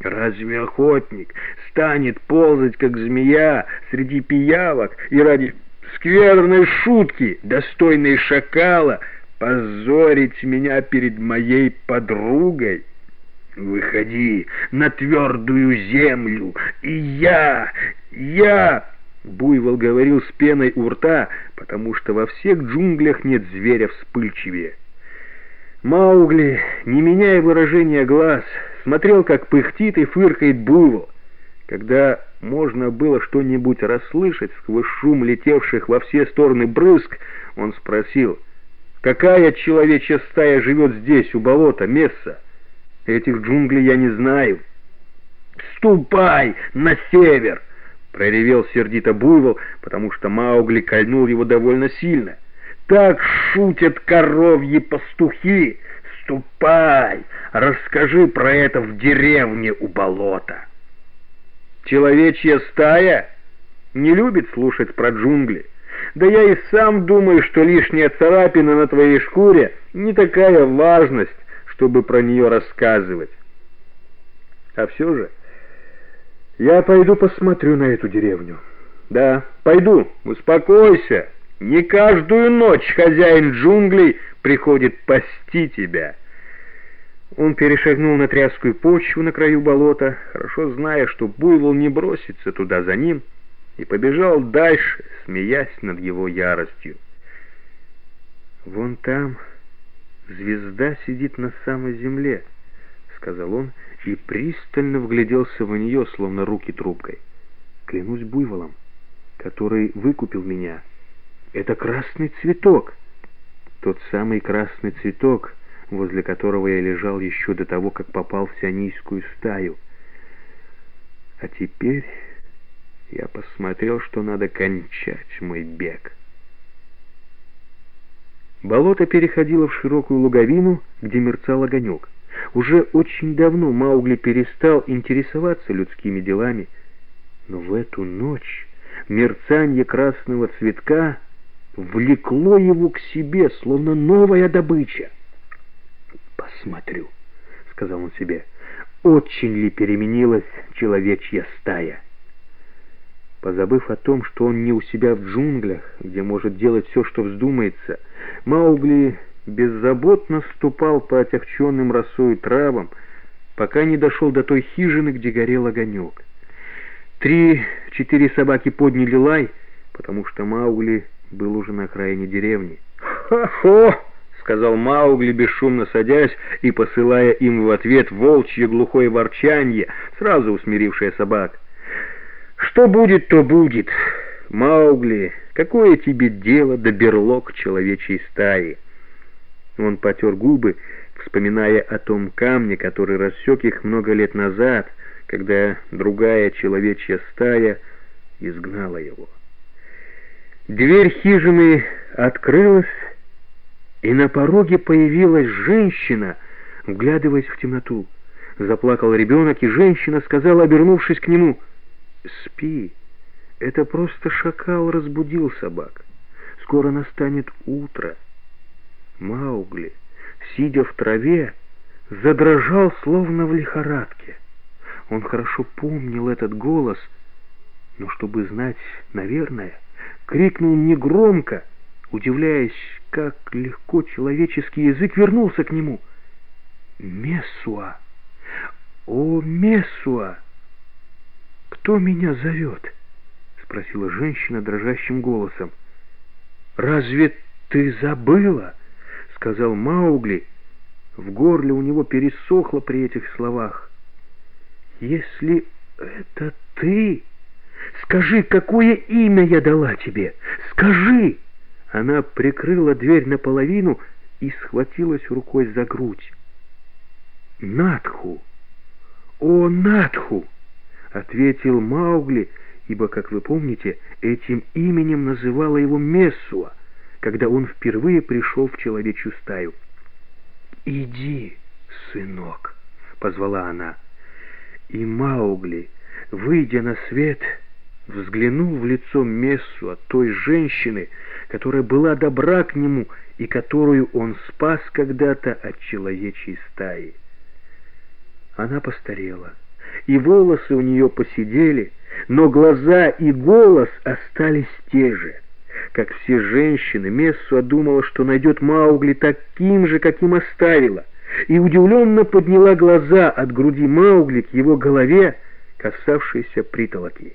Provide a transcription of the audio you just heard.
Разве охотник станет ползать, как змея, среди пиявок и ради скверной шутки, достойной шакала, позорить меня перед моей подругой? Выходи на твердую землю, и я, я... Буйвол говорил с пеной у рта, потому что во всех джунглях нет зверя вспыльчивее. Маугли, не меняя выражения глаз, смотрел, как пыхтит и фыркает буйвол. Когда можно было что-нибудь расслышать сквозь шум летевших во все стороны брызг, он спросил, «Какая человечья стая живет здесь, у болота, Месса? Этих джунглей я не знаю». «Ступай на север!» — проревел сердито буйвол, потому что Маугли кольнул его довольно сильно. «Так шутят коровьи пастухи! Ступай, расскажи про это в деревне у болота!» Человечья стая не любит слушать про джунгли. Да я и сам думаю, что лишняя царапина на твоей шкуре не такая важность, чтобы про нее рассказывать. А все же я пойду посмотрю на эту деревню. Да, пойду, успокойся. Не каждую ночь хозяин джунглей приходит пасти тебя». Он перешагнул на тряскую почву на краю болота, хорошо зная, что буйвол не бросится туда за ним, и побежал дальше, смеясь над его яростью. «Вон там звезда сидит на самой земле», — сказал он и пристально вгляделся в нее, словно руки трубкой. «Клянусь буйволом, который выкупил меня. Это красный цветок, тот самый красный цветок, — возле которого я лежал еще до того, как попал в сионийскую стаю. А теперь я посмотрел, что надо кончать мой бег. Болото переходило в широкую луговину, где мерцал огонек. Уже очень давно Маугли перестал интересоваться людскими делами, но в эту ночь мерцание красного цветка влекло его к себе, словно новая добыча посмотрю», — сказал он себе, — «очень ли переменилась человечья стая?» Позабыв о том, что он не у себя в джунглях, где может делать все, что вздумается, Маугли беззаботно ступал по отягченным росой травам, пока не дошел до той хижины, где горел огонек. Три-четыре собаки подняли лай, потому что Маугли был уже на окраине деревни. «Хо-хо!» сказал Маугли, бесшумно садясь и посылая им в ответ волчье глухое ворчанье, сразу усмирившее собак. «Что будет, то будет. Маугли, какое тебе дело до берлог человечьей стаи?» Он потер губы, вспоминая о том камне, который рассек их много лет назад, когда другая человечья стая изгнала его. Дверь хижины открылась, и на пороге появилась женщина, вглядываясь в темноту. Заплакал ребенок, и женщина сказала, обернувшись к нему, «Спи, это просто шакал разбудил собак. Скоро настанет утро». Маугли, сидя в траве, задрожал, словно в лихорадке. Он хорошо помнил этот голос, но чтобы знать, наверное, крикнул негромко, удивляясь, как легко человеческий язык вернулся к нему. «Месуа! О, Месуа! Кто меня зовет?» — спросила женщина дрожащим голосом. «Разве ты забыла?» — сказал Маугли. В горле у него пересохло при этих словах. «Если это ты, скажи, какое имя я дала тебе? Скажи!» Она прикрыла дверь наполовину и схватилась рукой за грудь. «Надху! О, Надху!» — ответил Маугли, ибо, как вы помните, этим именем называла его Мессуа, когда он впервые пришел в человечью стаю. «Иди, сынок!» — позвала она. И Маугли, выйдя на свет, взглянул в лицо Мессуа, той женщины, которая была добра к нему и которую он спас когда-то от человечьей стаи. Она постарела, и волосы у нее посидели, но глаза и голос остались те же. Как все женщины, Мессуа думала, что найдет Маугли таким же, каким оставила, и удивленно подняла глаза от груди Маугли к его голове, касавшейся притолоки.